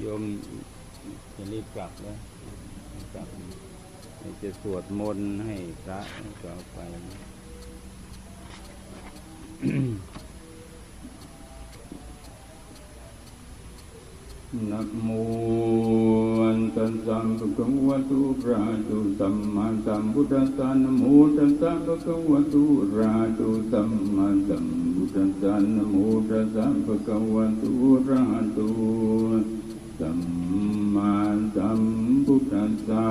โยมจะรีบกลับแล้วกลับจะสวดมนต์ให้พระกลับไปนะโมตัสสะภะคะวะโตอะระหะโตสัมมาสัมพุทธัสสะนะโมตัสสะภะคะวะโตอะระหะโตสัมมาสัมพุทธัสสะนะโมตัสสะภะคะวะโตอะระหะโต สัมมาสัมพุทธัสสะ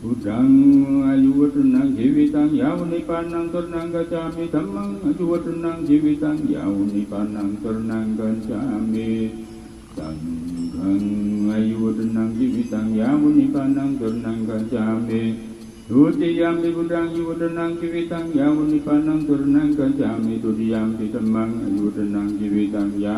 พุทธังอายุวัฒนังชีวิตังยาวนิพพานังตรนังกัจจามิธัมมังอายุวัฒนังชีวิตังยาวนิพพานังตรนังกัจจามิสังฆังอายุวัฒนังชีวิตังยาวนิพพานังตรนังกัจจามิทุติยามปิพุทธังอายุวัฒนังชีวิตังยาวนิพพานังตรนังกัจจามิทุติยามปิธัมมังอายุวัฒนังชีวิตังยาวนิพพานังตรนังกัจจามิ ดุติยังปิสังฆังอายุวัฒนังชีวิตังยาวนิพพานังสรนังกัญชามิตาติยามปิพุทธังอายุวัฒนังชีวิตังยาวนิพพานังสรนังกัญชามิ ตาติยามปิธัมมังอายุวัฒนังชีวิตังยา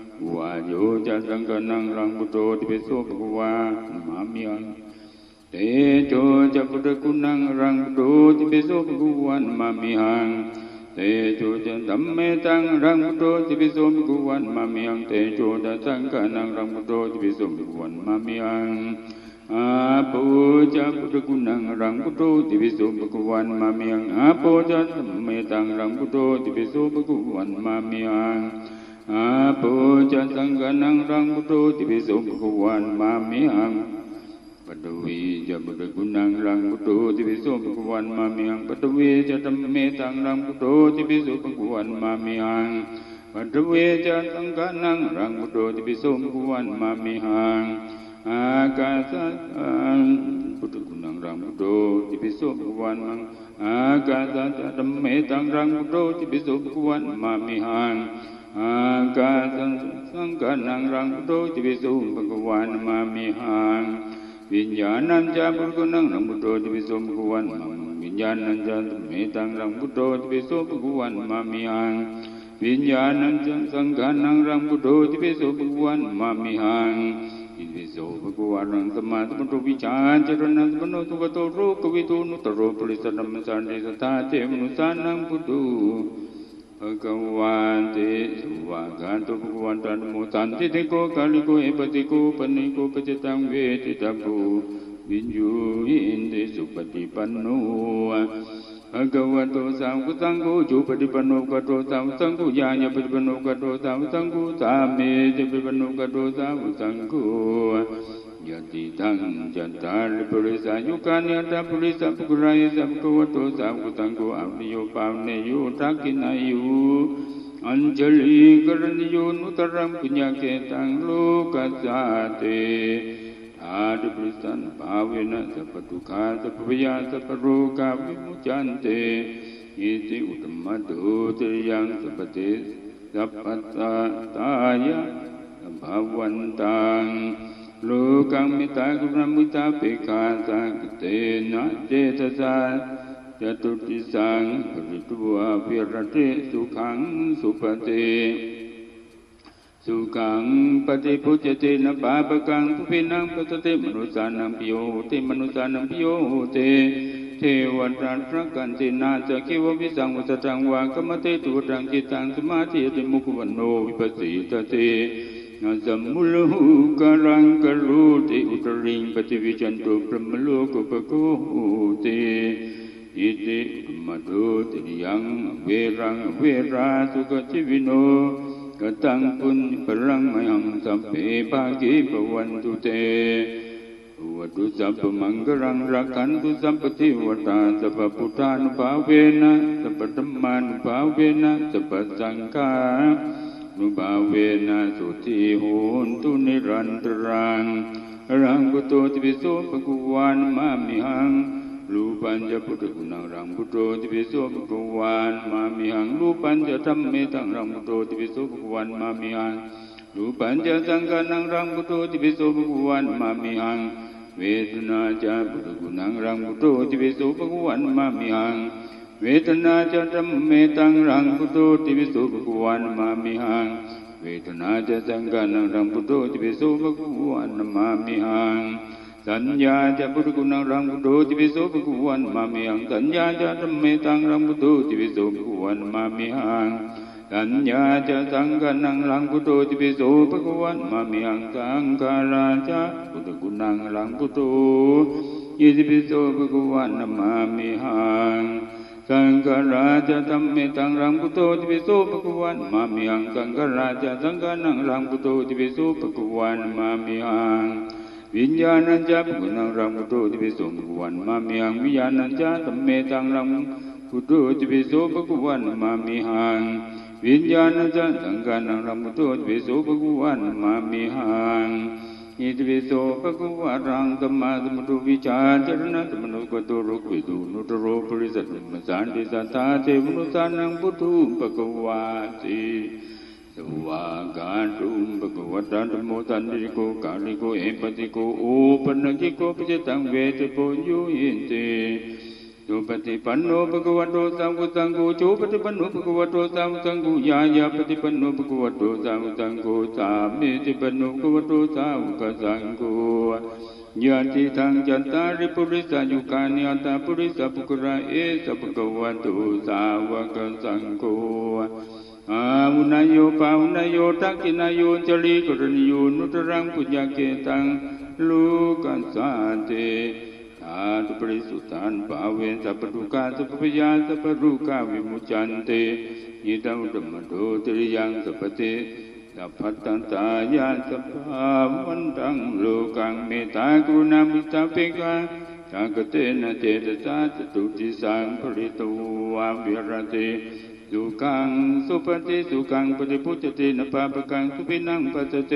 วาโยจะพุทธนังรังพุโธจิปิโสภะคะวันมามิยังรังปุโธจิปิโสภควันมามิยังวายโยจะสังฆนังรังพุทโธจิปิโสภะคะวันมามิยังเตโชจะพุทธคุณังรังพุโธจิปิโสภะคะวันมามิยังเตโชจะธรรมเมตังรังพุโธจิปิโสภะคะวันมามิยังเตโชจะสังฆนังรังพุโธจิปิโสภะคะวันมามิยังอาโปจะพุทธกุณังรังพุทโธติวิโสภะวันมามิยังอาโปจะธัมเมตังรังพุทโธติวิโสภะวันมามิยัง อาโปจะสังฆนังรังพุทโธติวิโสภะวันมามิยังปัตวีจะพุทธกุณังรังพุทโธติวิโสภะวันมามิยังปัตวีจะธัมเมตังรังพุทโธติวิโสภะวันมามิยังปัตวีจะสังฆนังรังพุทโธติวิโสภะวันมามิยังอากาสังพุทธคุณังรังพุทโธติปิโสภวันมังอากาสัจธรรมเมตังรังพุทโธติปิโสภวันมามิหัง อากาสังสังกานังรังโธติปิโสภวันมามิหังวิญญาณัญจาพุทธคุณังรังพุทโธติปิโสภวันมังวิญญาณัญจาธรรมเมตังรังพุทโธติปิโสภวันมามิหังวิญญาณัญจาสังฆานังรังพุทโธติปิโสภวันมามิหังอิติโสภะวะรังสมาสัมพุวิชาจรณะสัมโนสุขโตโรกวิโตนุตโรปริสัทธัมสันติสัทธาเทมนุสานังพุทธ ภะคะวะเตสุวากาโตภะคะวันตันโมสันติเตโกกาลิโกเอปติโกปนิโกปจิตังเวทิตาภูวิญญูหินติสุปฏิปันโนภะคะวะโตสาวกสังโฆจุปฏิปันโนกะโตสาวกสังโฆญาญปฏิปันโนกะโตสาวกสังโฆสาเมจิปฏิปันโนกะโตสาวกสังโฆ ยติทังจัตตาริปุริสายุกานิอัตตปุริสัพพุรายสัพพะวะโตสาวกสังโฆอภิโยปาวเนโยทักินายุอัญจลีกรณิโยนุตรังปุญญาเกตังโลกัสสาเตอาดิปริสันภาเวนะสัพพทุขาสัพพยาสัพโรกาวิมุจันเตอิติอุตมะโตติยังสัพพเตสัพพตาตายะภาวันตัง โลกังมิตากุณมุตาเปกาสังเตนะเจตสาจตุติสังปริตวาภิรติสุขังสุปเตสุขังปฏิพุจตินะปาปกังทุพินังปัสสติมนุสานังปิโยติมนุสานังปิโยเตเทวทัตรกันตินาจะคิววิสังวัสตังวากรรมเตตุตังจิตังสมาธิติมุขวันโนวิปัสสิตเต นะสัมมุลหูการังกรูติอุตริงปฏิวิจันตุพรหมโลกุปโกเตอิติมะโดติยังเวรังเวราสุขจิวิโนกตังปุญปรังมยังสัพเพภาคีปวันตุเตวัตุสัพพมังกรังรักขันตุสัพพทิวตาสัพพุทานุภาเวนะสัพพธรรมานุภาเวนะสัพพสังฆา นุภาเวนะสุทิโหนตุนิรันตรังรังกุโตติปิโสภกุวานมามิหังรูปปัญจะพุทธกุณังรังพุทโธติปิโสภะคะวันมามิหังรูปัญจะธรรมเมตังรังพุทโธติปิโสภะคะวันมามิหังรูปัญจะสังฆานังรังพุทโธติปิโสภะคะวันมามิหังเวทนาจะพุทธกุณังรังพุทโธติปิโสภะคะวันมามิหัง เวทนาจะธรรมเมตังรังพุทโธติปิโสภควันมามิหัง เวทนาจะสังฆานังรังพุทโธติปิโสภควันมามิหัง สัญญาจะพุทธคุณังรังพุทโธติปิโสภควันมามิหัง สัญญาจะธรรมเมตังรังพุทโธติปิโสภควันมามิหัง สัญญาจะสังฆานังรังพุทโธติปิโสภควันมามิหัง สังฆาราจะพุทธคุณังรังพุทโธยิติปิโสภควันมามิหัง สังฆราชธรรมเมตังรังพุทโธติปิโสภะคะวันมามิหังสังฆราชสังฆานังรังพุทโธติปิโสภะคะวันมามิหังวิญญาณัญจาปุณังรังพุทโธติปิโสภะคะวันมามิหังวิญญาณัญจธรรมเมตังรังพุทโธติปิโสภะคะวันมามิหังวิญญาณัญจสังฆานังรังพุทโธติปิโสภะคะวันมามิหัง อิติปิโสภะคะวะรังธัมมาสัมพุทโธวิชาจรณะสัมโนกตโรกุวิตุนุตโรปริสัตมสันติสัตตาเทวนุสานังพุทธุภะคะวาติสวากาตุมภะคะวะตาธโมตันติโกกาลิโกเอปติโกโอปนังกิโกปิจตังเวทโปยุยินติ สุปฏิปันโนภะคะวโตสาวกสังโฆโจปฏิปันโนภะคะวโตสาวกสังโฆยายาปฏิปันโนภะคะวโตสาวกสังโฆสามิติปันโนภะคะวโตสาวกสังโฆญาติทังจันตาริปุริสายุกานิอัตตาปุริสปุกระเอสภะคะวะโตสาวกสังโฆอาวุนายโยปาวุนายโยทักินายโยจริกรณิโยนุตรังปุญญาเกตังลูกัสสาเต ฐานสัพปริสุทธานภาเวสัพปทุกาสัพพยาสัพปรุกาวิมุจันเตยิตังธรรมโดติริยังสัพเตสัพพตันตายาสัพพาวันตังโลกังเมตตากรุณามิตาเปกาจักเตนะเจตสาจตุติสังภริตวาวิรติสุขังสุปฏิสุขังปฏิพุทธเตนะปาปังสุปินังปัจเต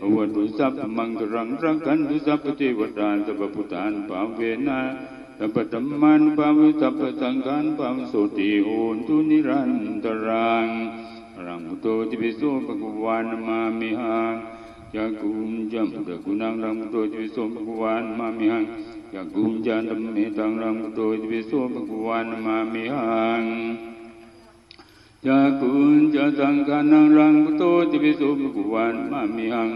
ปวันตุสัพมังกรังรังกันตุสัพเทวดาสัพพุทธานภาเวนะสัพธรรมันภาวิสัพสังฆานภาวิโสติโหตุนิรันตรังรังมุโตติปิโสภะควานมามิหังยากุมจัมตะกุนังรังมุโตติปิโสภะควานมามิหังยากุมจันตเมตังรังมุโตติปิโสภะควานมามิหัง ยากุญจะสังฆานังรังพุโตติปิโสภะคะวันมามิหัง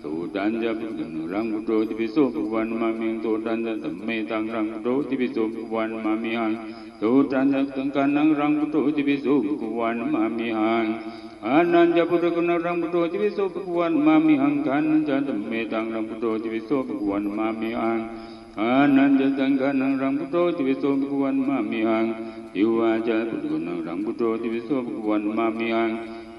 โสตันจะพุทธังรังพุโตติปิโสภะคะวันมามิหังโสตันจะสัมเมตังรังพุโตติปิโสภะคะวันมามิหังโสตันจะสังฆานังรังพุโตติปิโสภะคะวันมามิหังอานันจะพุทธคุณรังพุโตติปิโสภะคะวันมามิหังกันจะสัมเมตังรังพุโตติปิโสภะคะวันมามิหัง อานันจะสังฆานังรังพุโตติปิโสภควันมามิหังยิวาจาพุทโธกุณังรังพุทโธติวิโสภควันมามิหัง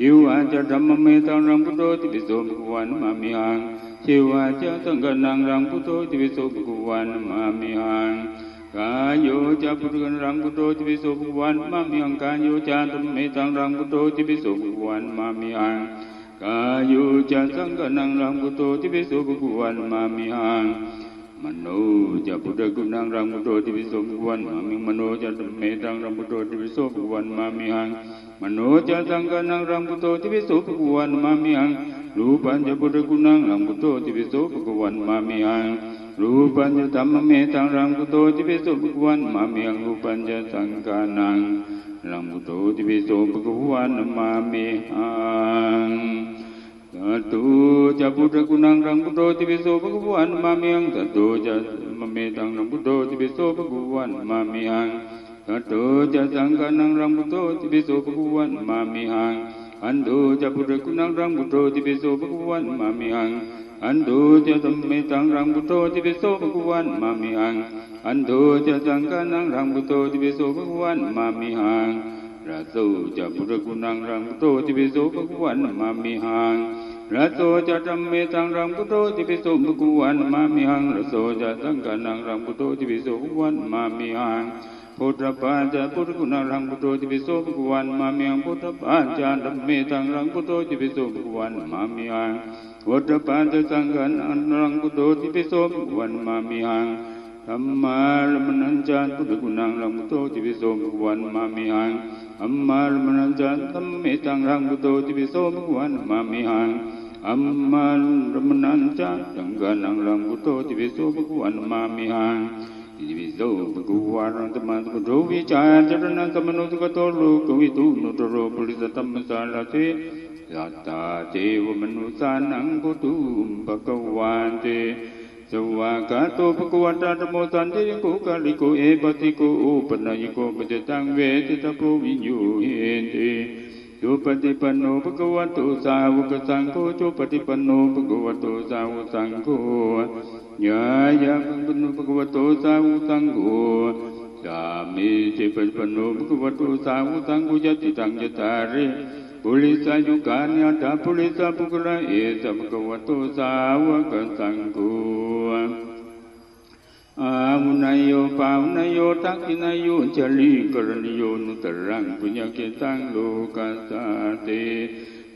ยิวาจาธรรมเมตังรังพุทโธติวิโสภควันมามิหังชิวาจาสังฆนังรังพุทโธติวิโสภควันมามิหังกายโยจาพุทธกุณรังพุทโธติวิโสภควันมามิหังกายโยจาธรรมเมตังรังพุทโธติวิโสภควันมามิหังกายโยจาสังฆนังรังพุทโธติวิโสภควันมามิหัง มโนจะพุทธกุณังรังพุโธติวิโสภวันมามิมโนจะเมตังรังพุโธติวิโสภวันมามิหังมโนจะสังฆนังรังพุโธติวิโสภวันมามิหังรูปัญจะพุทธกุณังรังพุโธติวิโสภวันมามิหังรูปัญจะธรรมเมตังรังพุโธติวิโสภวันมามิหังรูปัญจะสังฆนังรังพุโธติวิโสภวันมามิหัง Satu ca Buddha kunang rang Buddha ti biso bhagavan mamiyang Satu ca mametang rang Buddha ti biso bhagavan mamiyang Satu ca sangka nang rang Buddha ti biso bhagavan mamiyang อันดูจะพุทธคุณังรังพุทโธติปิโสภะคะวันมามิหังอันดู จะธรรมเมตังรังพุทโธติปิโสภะคะวันมามิหังอันดูจะสังฆานังรังพุทโธติปิโสภะคะวันมามิหังระโสจะพุทธคุณังรังพุทโธติปิโสภะคะวันมามิหังระโสจะธรรมเมตังรังพุทโธติปิโสภะคะวันมามิหังระโสจะสังฆานังรังพุทโธติปิโสภะคะวันมามิหังพุทธปาจาพุทธคุณังรังพุทโธติปิโสภะคะวันมามิหังพุทธปาจาธรรมเมตังรังพุทโธติปิโสภะคะวันมามิหัง พุทธปาจาสังฆานังรังพุทโธติปิโสภะคะวันมามิหังธรรมาลมนัญจานพุทธคุณังรังพุทโธติปิโสภะคะวันมามิหังอัมมาลมนัญจานธรรมเมตังรังพุทโธ จุปฏิปันโนภควันตุสาวกสังโฆจุปฏิปันโนภควันตุสาวกสังโฆญาญาปปันโนภควันตุสาวกสังโฆสามีจิปปันโนภควันตุสาวกสังโฆยะติตังยะตาริปุริสายุกาญาตาปุริสาปุกระเอตภควันตุสาวกสังโฆ อามุนายโยปาวนายโยทักขินายโยจลีกรณิโยนุตรังปุญญเกตังโลกัสสาเต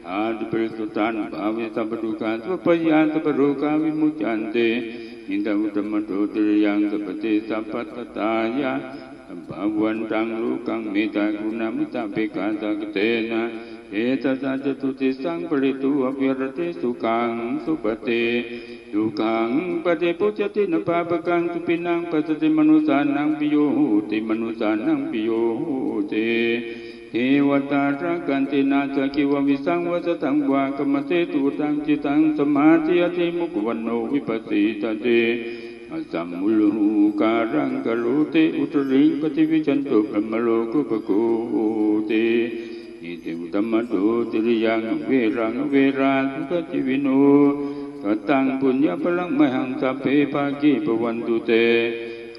หาดปริสุตานภวิสตปรุกันสัพยันตปรุกาวิมุจันเตอินทวุตมโตติยังสัพเตสัพพัตตายะบาวันตังลูกังเมตตากรุณามิตาเปกาสักเตนะ เอตสัจตุติสังปริตุอภิรติสุขังสุปฏิทุขังปฏิปุจตินภาปกังสุปินังปฏิมนุสานังปิโยติมนุสานังปิโยติเทวตารักกันตินาสกิววิสังวสตังวากรรมเสตุตังจิตังสมาธิยติมุกวันโนวิปัสสิตาเตสัมมุลูการังกะโลเตอุตริงปฏิวิจันตุพรมโลกุปโกเต อุตมะตุติริยังเวรังเวราสุขจิวิโนกตังปุญญาพลังมหังสัพเพปากีปวันตุเต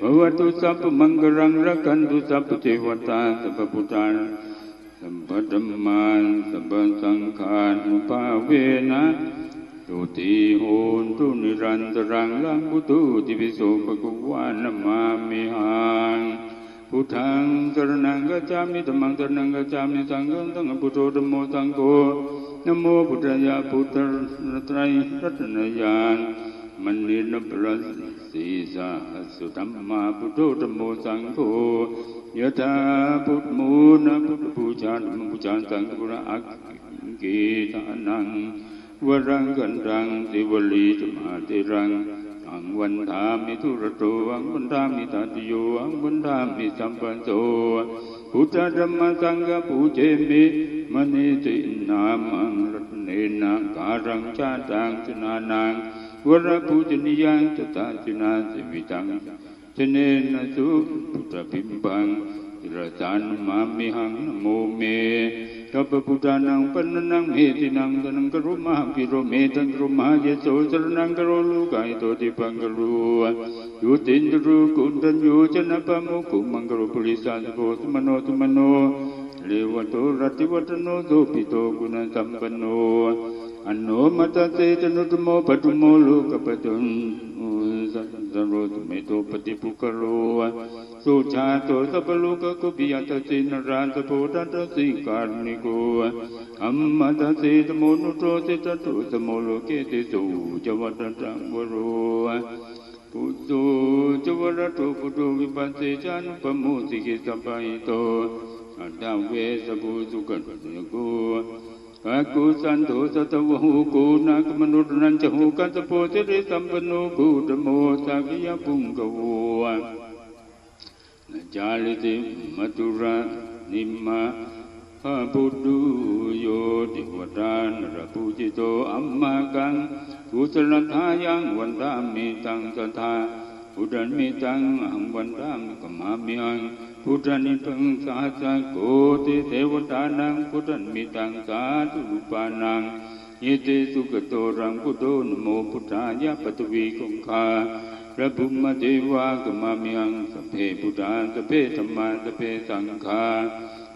ภวตุสัพมังกรังรักันตุสัพเทวตาสัพพุทธาสัมปธรรมานสัพพสังฆานุภาเวนะตุติโหนตุนิรันตรังลังพุตุติวิโสภะกุวานมามิหัง พุทธังสรนังกัจจามิธรรมังสรนังกัจจามิสังฆังสังฆพุทโธธรรมโมสังโฆนโมพุทธายาพุทธรัตรัยรัตนยานมันนินปรสีสาสุธรรมาพุทโธธรรมโมสังโฆยะถาพุทธมูนะพุทธบูชาธรรมบูชาสังฆุระอักกีทานังวรังกันรังสิวลีธรรมาติรัง อังวันทามิทุระโตอังวันทามิตาติโยอังวันทามิสัมปันโสพุทธธรรมสังฆปูเจมิมณีตินามังรัตเนนาการังชาตังชนานังวรภูจนิยังจตาจินาสิวิตังชเนนสุพุทธพิมพัง กิรตานมามิหังนโมเมทัพพุทธานังปัญนังเมตินังตนังกรุมาพิโรเมตังกรุมาเยโสจรนังกรุลูกายโตติปังกรุยุตินรุกุณฑัญยูจนะปะโมกุมังกรุปุริสันโพสมโนตุมโนเลวะโตรัติวัตโนโตปิโตกุณสัมปโนอันโนมัตเตตนุตโมปตุโมลูกปตุนสัตตโรตุเมโตปฏิปุกโร สุชาโตสัพพลูกกุปิยตสินราสโพธัตสิการณิโกอัมมัตสิตมุนุโตสิตตุสโมโลเกติสุจวัตตังวโรปุตโตจวรโตุปุตโตวิปัสสิจานุปมุสิกิสัพพิโตอัตตเวสภูสุกัตโกอากูสันโตสัตวะหูกูนักมนุษย์นันจะหูกันสโพสิริสัมปนุกูตโมสักยะปุงกวัว จาริติมตุระนิมะพระพุทธโยติวดานระปูจิโตอัมมากังกุศลทายังวันดามิตังสทาอุดันมิตังอังวันดามกมามิยังพุทธนิพังสาสะโกติเทวตานังพุทธมิตังสาธุรูปานังยิเตสุกโตรังพุทโธนโมพุทธายะปตวีคงคา พระบุมเทวากมามิยังสเพพุทธาสเพธรรมาสเพสังฆา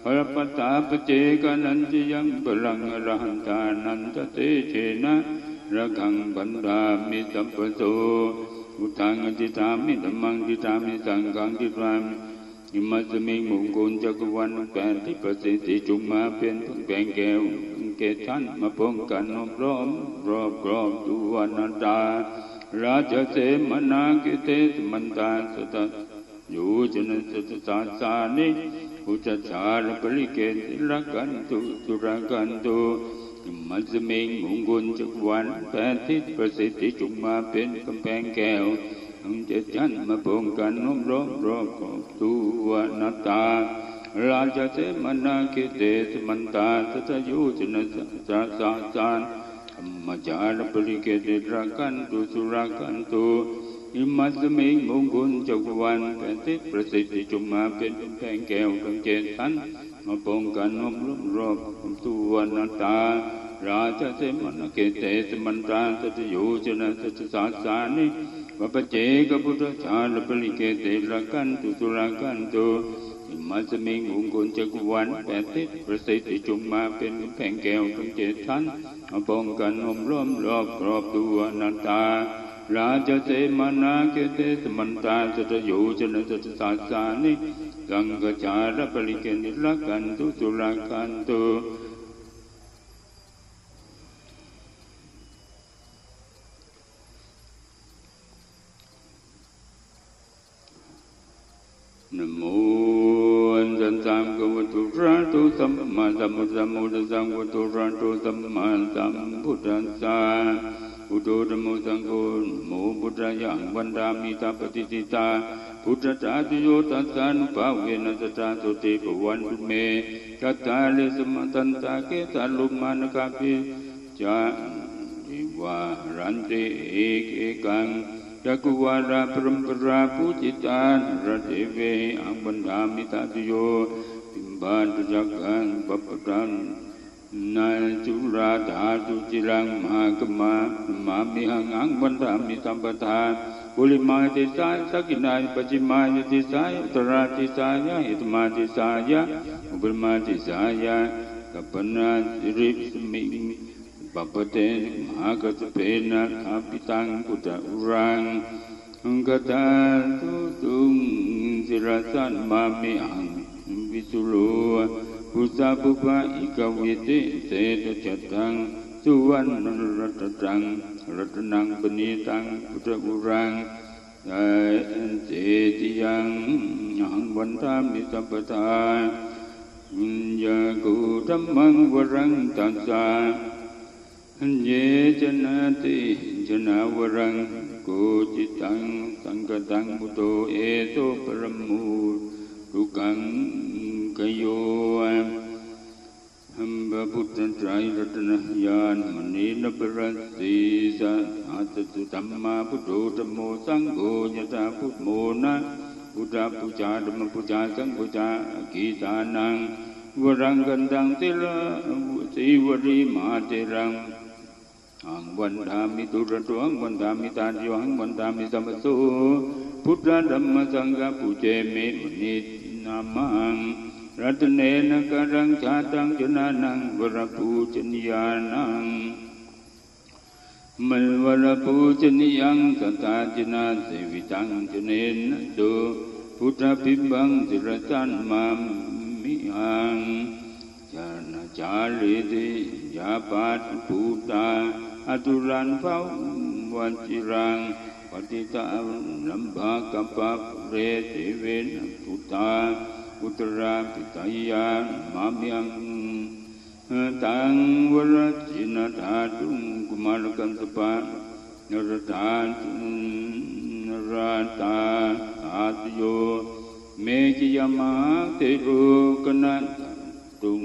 พระปัตาปเจกานันจยังปรังรหันตานันตเตเชนะระคังบันดามิสัมปโสอุทังอธิตามิธรรมังทิตามิสังฆังทิตามิมัสมิงมงคลจักรวาลแปดที่ประสิทธิจุมาเป็นแก่แก้วเกทันมาพงกันนบร้อมรอบรอบตุวันตา ราชเสมนากิเตสมันตาสตอยู่จนสตสาสานิอุจจารปริเกติรักันตุตุรักันตุมัสมิงมงคลจักวาลแปดทิศประสิทธิจุมาเป็นกำแพงแก้วเจ็ดชั้นมาพงกันนบร้อมรอบกอบตุวันตาราชเสมนาคิเตสมันตาสตยุจนะสัสาสานมจารปริเกติรักันตุสุรักันตุอิมัสาน ทิศประสิทธิจุมาเป็นแผงแก้วทั้งเจ็ดชั้นมาปองกันนบรอบรอบตุวันตา ราชเสมนเกเตสมันตาสัตยุจนะสัสาสานิวัปเจกพุทธชาลปริเกติรักันตุสุรักันตุ มาสมิงองค์กลจักรวันแปดทิศประสิทธิจุมมาเป็นแผงแก้วทั้งเจ็ดชั้นอป้องกันอมล้อมรอบกรอบตัวนาตาราชเสมานาเกเตสมันตาสตโยชนสตสาสานิสังกจารปริเกนิรักันตุตุรักันตุนโมสันสัมกวตุระตุ สัมมาสัมพุทธัมมุตสังวตุระตุสัมมาสัมพุทธัสสะพุทโธธรรมสังโฆโมพุทธยังวันดามิตาปฏิติตาพุทธจาตุโยตัสสานุภาเวนัสตาสุติปวันตุเมกัตตาเลสมตันตาเกสาลุมานกาปิจาอิวารันติเอกเอกังจักวาราปรมปราภูจิตานระเทเวอังบันดามิตาตุโย บานตุจักขังปปตันนาจุราธาตุจิรังมหากมามามิหังอังบันดามิสัมปทาบุริมาติสายสกินายปัจิมายติสายอุตราติสายะหิตมาติสายะอุปมาติสายะกัปนาสิริสมิปปเตมหากัสเพนะอาปิตังพุทธอุรังอังกตา วิสุโลพุทธปุปะอิกวิติเตตจตังสุวรรณรัตตังรัตนังปณิตังพุทธอุรังเจติยังหังวันทามิสัพพทายากุธรรมังวรังตัสสะเยจนาติจนาวรังโกจิตังสังกตังมุโตเอโตปรมูทุกัง กโยหัมบะพุทธันตรายรัตนญาณมณีนปรัสติสัอาตตุตัมมาพุทโธธโมสังโฆยตาพุทโมนะพุทธปุจาธรรมปุจาสังปุจากีตานังวรังกันตังเตละสีวรีมาเตรังอังวันธามิตุระตวงวันธามิตาจิวังวันธามิสัมสุพุทธธรรมสังกฆปุเจเมมณีนามัง รัตเนนะกรังชาตังจนานังวรภูชนียานังมันวรภูชนียังสตาจนานสิวิตังจเนนะโดพุทธพิบังจิรตันมามมิหังจานาจาริติยาปาตภูตาอตุรันเฝ้าวันจิรังปฏิตาลำบากกับปะเรติเวนพุตตา อุตราปิตายามาเมียงตังวรจินธาตุกุมารกันสปานราตานราตาอาตโยเมจิยมาเตโรกนันตุง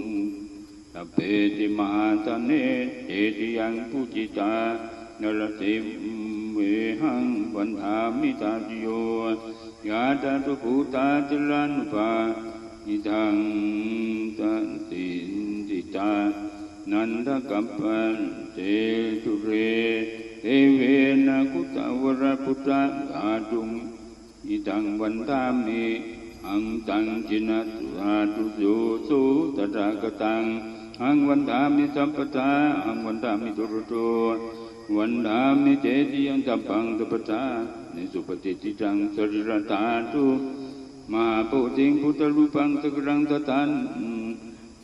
เพติมหาตเนเตติยังปุจิตานรติเวหังวันธามิตาโย ยาตาตุภูตาจลานุภาอิทังตันตินติตา นันทกัปปันเตตุเรเทเวนะกุตาวรพุทธาธาตุงอิทังวันตามิอังตังจินะตุอาตุโยสุตตะกตังอังวันตามิสัมปทาอังวันตามิตุรโตวันตามิเจติยังตัปังตัปตา นิสุปฏิติจังสริรตาตุมาปุติงพุทธรูปังสกรังตตัน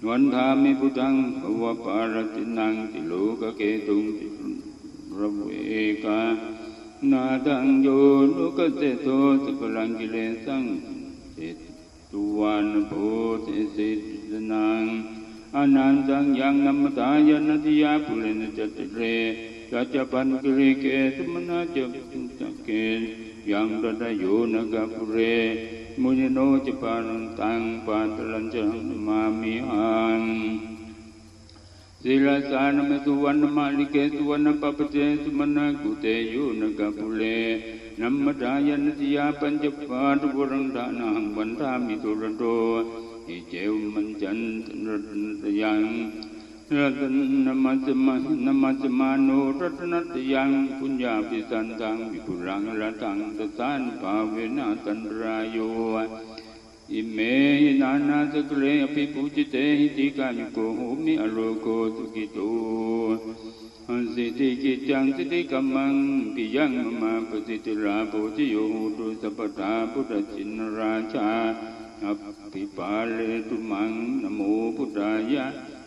วันทามิพุทธังภวปารตินังติโลกเกตุงติระเวกานาดังโยนุกเตโตสกลังกิเลสังเจตุวันโพธิสิตนังอนันตังยังนัมตายนติยาปุเรนจติเร จัจปันกิริเกตมนาจจเกยังตะดโยนกปุเร มุญโนจปานังตังปาตลัญจังมามิอังศิลสานมสุวรรณมาลิเกสุวรรณปปเจสุมนากุเตโยนกปุเรนัมมดายนติยาปัญจปาตุวรังดานังวันทามิตุรโตอิเจวมันจันตยัง รัตนมัสมานมัสมานุรัตนัตยังปุญญาปิสันตังวิปุรังรัตังตสานภาเวนะตันรายโยอิเมหินานาสกเลอภิปุจิเตหิติกายุโกโหมิอโลโกสุกิโตสิติกิจังสิติกัมมังปิยังมมาปฏิติราโพธิโยตุสัพพทาพุทธชินราชาอภิปาเลตุมังนโมพุทธายะ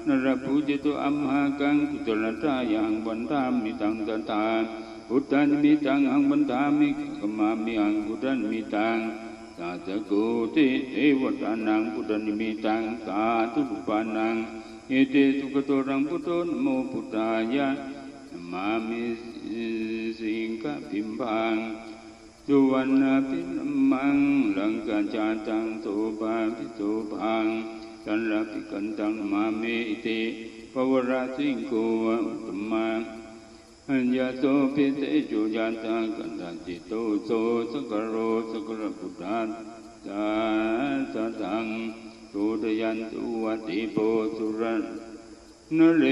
นใจมรุสวัตติราภูนโมพุทธพุทธังบุจนานังเอจิตังเอมนุสานังเอรังกังเอเมตาสัมพุติเปมนุสานังติโยปุริสุจิตังวันดังเอมตุระทโธโยเทวตานรภูจิตุอัมหากังกุตลตายังวันตามิตังตตาพุทธันมิตังอังวันตามิกมามิอังพุทธันมิตังสาสกุติเทวตานังพุทธันมิตังสาธุปานังเอเตสุขโตรังพุทโธนโมพุทธายะมามิสิงคปิมพังสุวรรณพิมังลังกาจาตังโสภาพิโสพัง กันรักิกันตังมาเมอิติปวราสิงโกอุตมังอัญญาโสปิเตโจยาตังกันตัจิตโตโสสกโรสกรพุทธาสาสตังตุดยันตุวัติโปสุรันนเล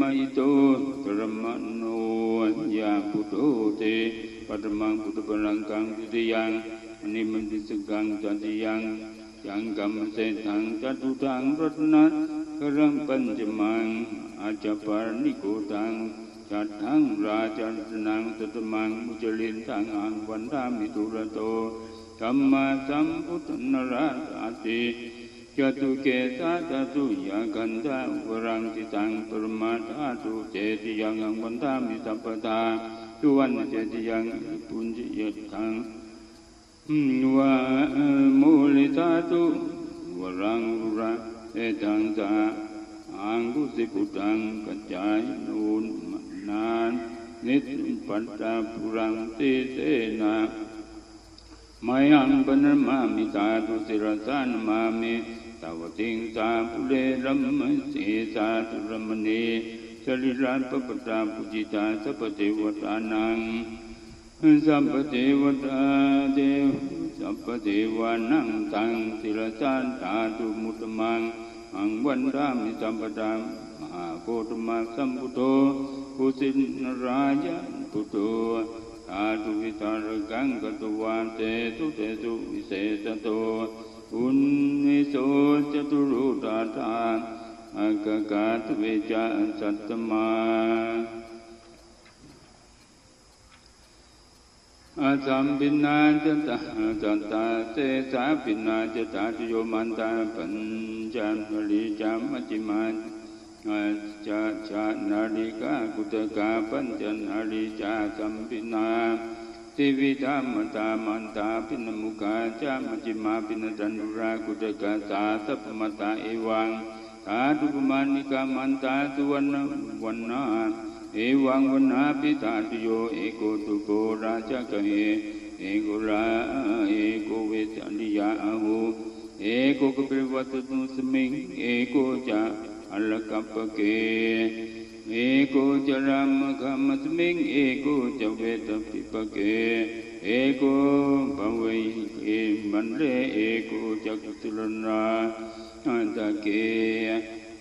มัยโตกรมโนยาพุทโธเตปัตมังพุทธปรังกังตุติยังอนิมันติสกังจันติยัง ยังกรรมเสถังจตุทังรัตนัตกรังปัญจมังอาจปานิโกตังจัตทังราจันตนังตตมังมุจลินตังอังวันทามิตุระโตกัมมาสัมพุทธนราติจตุเกสาตตุยากันตาวรังติตังปรมาธาตุเจติยังอังวันทามิสัมปทาทุวันเจติยังปุญจิยตัง วะมูลิตาตุวรังรุระเอตังสาอังกุสิปุตังกัจจายนูนนานนิสปัตตาปุรังติเสนามายังปนมามิตาตุสิรสานมามิตาวติงสาปุเรรัมมสีสาตุรมณีสริรันปปตาปุจิตาสัพเทวตานัง สัพเทวตาเทวสัพเทวานังตังสิรสานตาตุมุตมังอังวันรามิสัมปดามหาโคตมาสัมพุทโธภูสินรายะพุทโธอาตุวิตารกังกตุวันเตตุเตตุวิเศษโตอุนนิโสจตุรุตาตาอากากาตเวจาสัตตมา อาสัมปินาจตาจัตตาเสสาปินาจตาติโยมันตาปัญจามริจามมจิมาอาจาชานาริกากุตกาปัญจนาริจาสัมปินาติวิธามตามันตาปินมุกาจามจิมาปินจันดุรากุตกาสาสัพมตาเอวังธาตุปมานิกามันตาสุวรรณวันนา เอวังวนาปิตาติโยเอโกตุโกราชกเฮเอโกราเอโกเวสันติยาหูเอโกกปริวัตตุสมิงเอโกจาอัลกัปปเกเอโกจรามกามสมิงเอโกจเวตปิปเกเอโกภเวเอมันเลเอโกจักตุลนาอันตะเก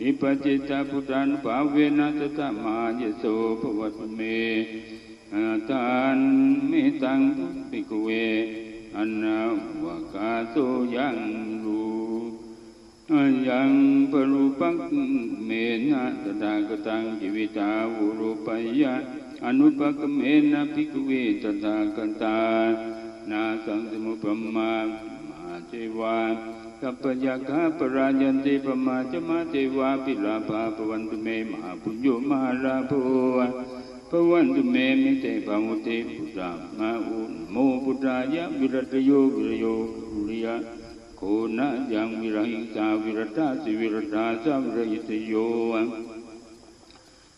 อังวันตามิตาจโยตมังกิปมจิตตาพุทธังอภิปุจิยามิตมหังกิปจิตาพุทธังเวนัตตตาพุทธันภาเวนะตามาราโภปวันตุเมายโสภวัตเมอาตานเมตังปิกเวอันนาวกาโตยังรูยังปรุปักเมนะตถาคตังจิวิตาวุรุปยะอนุปักเมนะภิกเวตถาคตานาสังสมุปมามาเจวา กัปปยกาปรายันติปมาจมาเทวาปิลาภาปวันตุเมมหาปุญโยมหาราโภปวันตุเมมิเตปามุเตพุทธามาอุโมพุทธายะวิรัตโยวิรโยกุริยะโคนะยังวิรังสาวิรัตาสิวิรัตาสาวิรยตโย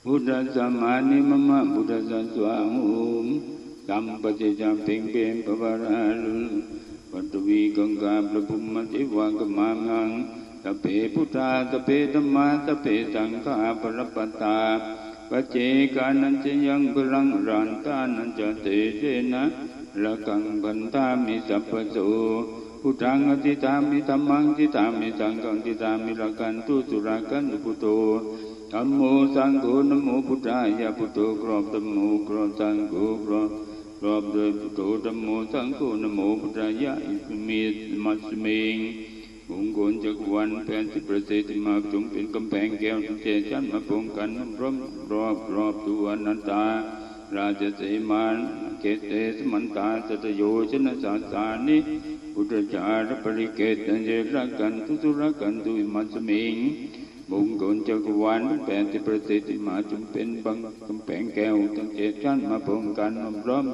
พุทธสัมมานิมมะพุทธสัสวามุมกัมปะเจจามเพ่งเพ่งปะวาราลุ ปัตวีกังกาประภุมมติวังกมางังตะเพพุทธาตะเพธรรมาตะเพสังฆาปรปตาปเจกานันจะยังพลังรันตานันจะเตเจนะละกังบันตามิสัพพโสพุทธังอติตามิธรรมังติตามิสังฆังติตามิละกันตุสุรากันุพุโตธรรมโมสังโฆนโมพุทธายะพุทโธกรอบธรรมโมกรอบสังโฆกรอบ รอบโดยพุทโธธรรมโมสังโฆนโมพุทธายะอิสมิสมัสมิงมงคลจักรวันแผ่นสิบประเสริฐมาจงเป็นกำแพงแก้วทุกเจชันมาป้องกันร่มรอบรอบตัวนันตา ราชสีมานเกเตสมันตาสัตโยชนะสาสานิพุทธจารปริเกตเจรักันทุตุรักันตุมัสมิง มงคลจักรวาลแผ่นสิประเสริมาจงเป็นบังกำแพงแก้วทั้งเจชันมาปงกันร่ม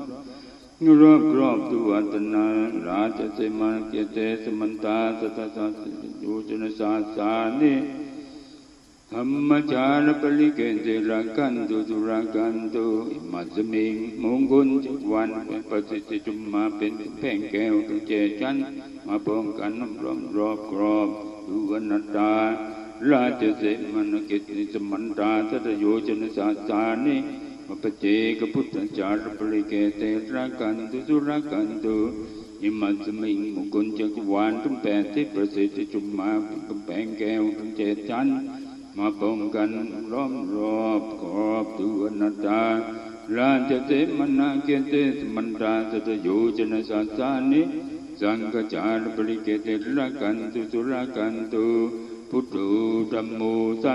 รอบรอบตัวตนาราชสีมาเกเตสมันตาสตสาสโยชนสาสานิธรรมจารปริเกณเจรักันตุตุรักันตุมัสมิงมงคลจักวันเป็นปฏิสิจุมมาเป็นแพ่งแก้วตั้งเจจันมาป้องกันน้ำร้อมรอบกรอบดูวนัตตา ราชเสมันกิจนิสมันตาทัตโยชนสาสานิมปเจกพุทธจารปริเกเตรักันตุตุรักันตุอิมัสมิงมงคลจักวันทั้งแปดที่ประสิทธิจุมมาเป็นแพ่งแก้วตั้งเจจันมาป้องกันล้อมรอบขอบตัวนาตาราชเตมนาเกเตสมันตาสตโยจนสาสานิสังฆจารปริเกเตรักันตุสุรักันตุ พุทโธธรรมโมสั